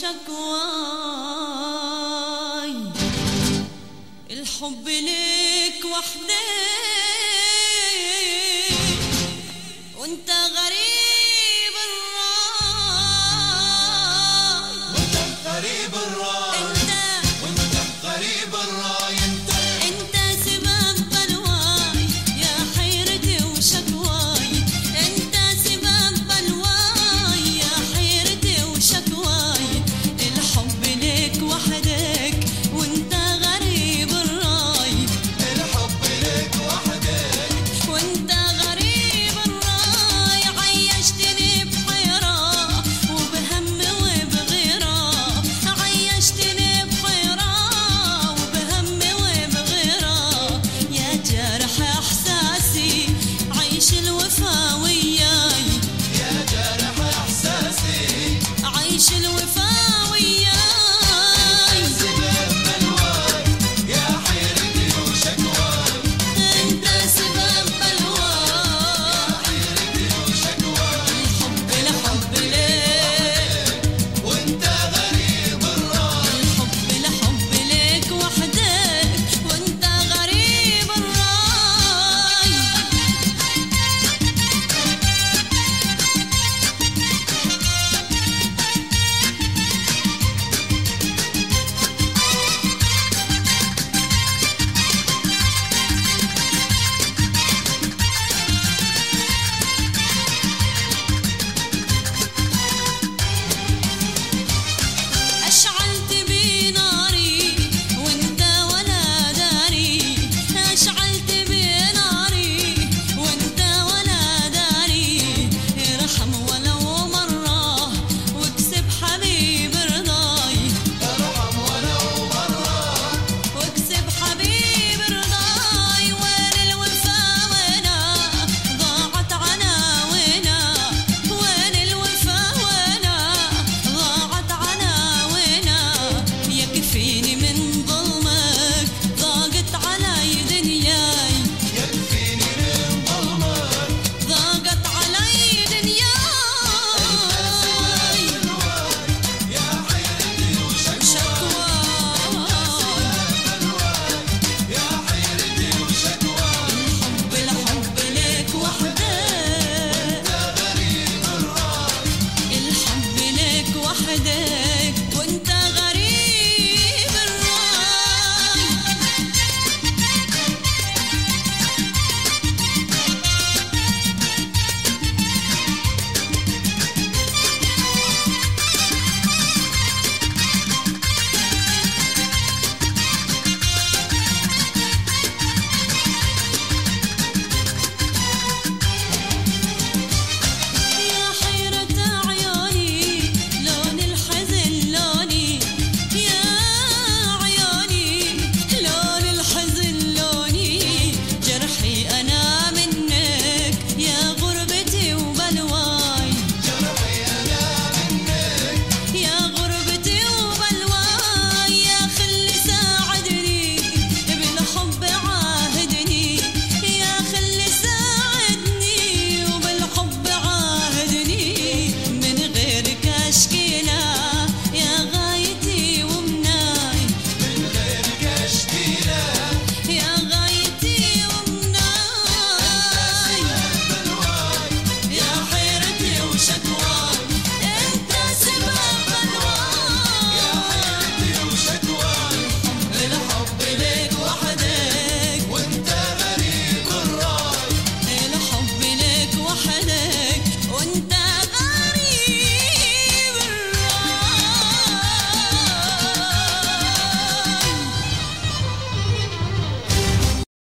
شكواي. الحب لك وحدك وانت